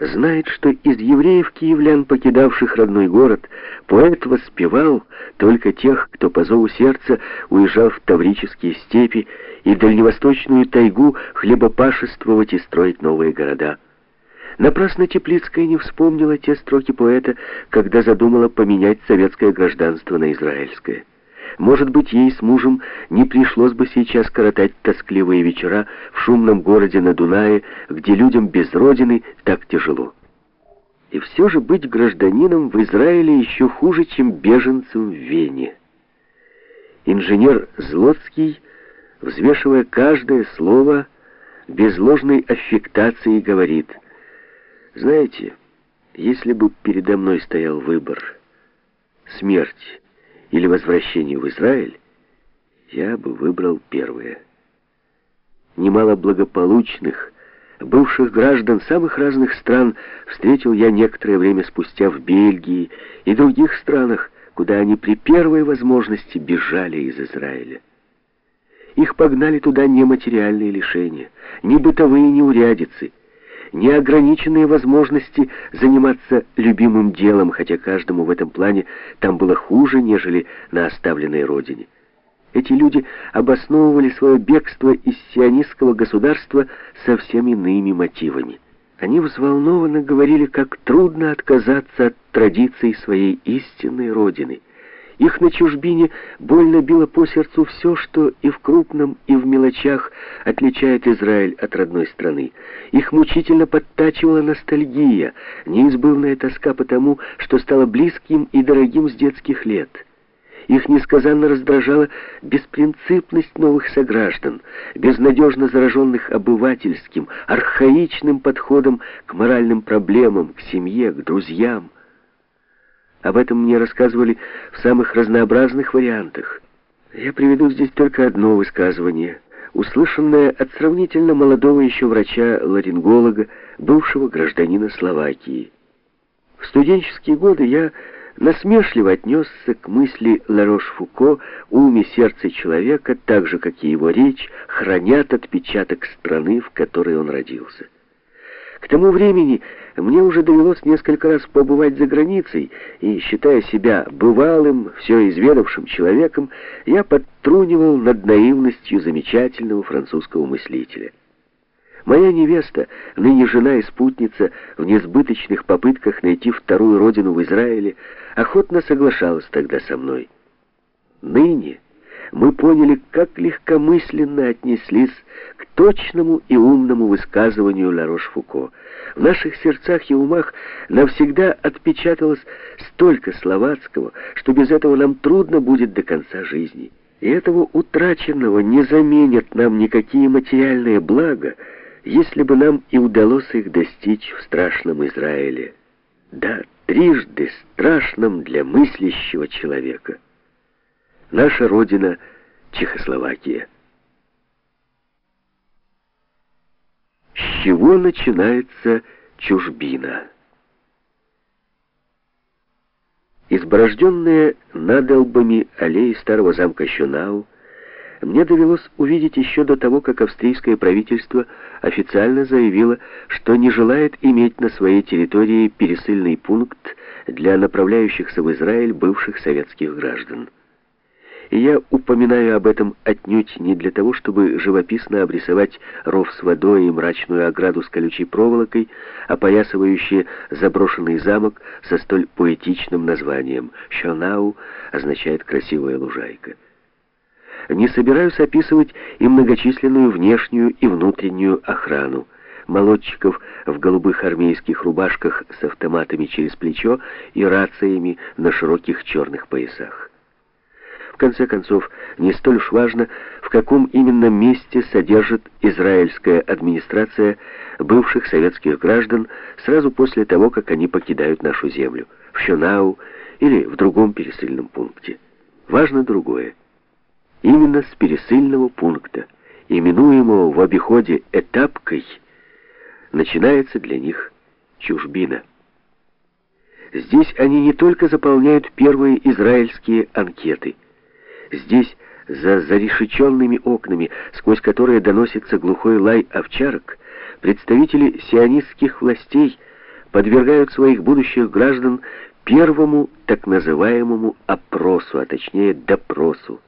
знает, что из евреев-киевлян, покидавших родной город, поэт воспевал только тех, кто по зову сердца уезжал в Таврические степи и в дальневосточную тайгу хлебопашествовать и строить новые города. Напрасно Теплицкая не вспомнила те строки поэта, когда задумала поменять советское гражданство на израильское. Может быть, ей с мужем не пришлось бы сейчас коротать тоскливые вечера в шумном городе на Дунае, где людям без родины так тяжело. И все же быть гражданином в Израиле еще хуже, чем беженцем в Вене. Инженер Злотский, взвешивая каждое слово, без ложной аффектации говорит, «Знаете, если бы передо мной стоял выбор — смерть, или возвращение в Израиль, я бы выбрал первое. Немало благополучных, бывших граждан самых разных стран встретил я некоторое время спустя в Бельгии и других странах, куда они при первой возможности бежали из Израиля. Их погнали туда не материальные лишения, не бытовые неурядицы, неограниченные возможности заниматься любимым делом, хотя каждому в этом плане там было хуже, нежели на оставленной родине. Эти люди обосновывали свое бегство из сионистского государства совсем иными мотивами. Они взволнованно говорили, как трудно отказаться от традиций своей истинной родины – их на чужбине больно било по сердцу все, что и в крупном, и в мелочах отличает Израиль от родной страны. Их мучительно подтачивала ностальгия, неизбывная тоска по тому, что стало близким и дорогим с детских лет. Их несказанно раздражала беспринципность новых сограждан, безнадежно зараженных обывательским, архаичным подходом к моральным проблемам, к семье, к друзьям. Об этом мне рассказывали в самых разнообразных вариантах. Я приведу здесь только одно высказывание, услышанное от сравнительно молодого еще врача-ларинголога, бывшего гражданина Словакии. В студенческие годы я насмешливо отнесся к мысли Ларош-Фуко ум и сердце человека, так же, как и его речь, хранят отпечаток страны, в которой он родился. К тому времени мне уже довелось несколько раз побывать за границей, и, считая себя бывалым, все изведавшим человеком, я подтрунивал над наивностью замечательного французского мыслителя. Моя невеста, ныне жена и спутница, в несбыточных попытках найти вторую родину в Израиле, охотно соглашалась тогда со мной. Ныне мы поняли, как легкомысленно отнеслись к точному и умному высказыванию Ларош-Фуко. В наших сердцах и умах навсегда отпечаталось столько словацкого, что без этого нам трудно будет до конца жизни. И этого утраченного не заменят нам никакие материальные блага, если бы нам и удалось их достичь в страшном Израиле. Да, трижды страшном для мыслящего человека. Наша родина — Чехословакия. С чего начинается чужбина? Изборожденные надолбами аллеи старого замка Щунау мне довелось увидеть еще до того, как австрийское правительство официально заявило, что не желает иметь на своей территории пересыльный пункт для направляющихся в Израиль бывших советских граждан. И я упоминаю об этом отнюдь не для того, чтобы живописно обрисовать ров с водой и мрачную ограду с колючей проволокой, опоясывающие заброшенный замок со столь поэтичным названием «Шонау» означает «красивая лужайка». Не собираюсь описывать и многочисленную внешнюю и внутреннюю охрану, молодчиков в голубых армейских рубашках с автоматами через плечо и рациями на широких черных поясах. Конце концов, не столь уж важно, в каком именно месте содержит израильская администрация бывших советских граждан сразу после того, как они покидают нашу землю, в Шонау или в другом пересыльном пункте. Важно другое. Именно с пересыльного пункта, именуемого в обиходе этапкой, начинается для них чужбина. Здесь они не только заполняют первые израильские анкеты – Здесь, за зарешеченными окнами, сквозь которые доносится глухой лай овчарок, представители сионистских властей подвергают своих будущих граждан первому так называемому опросу, а точнее допросу.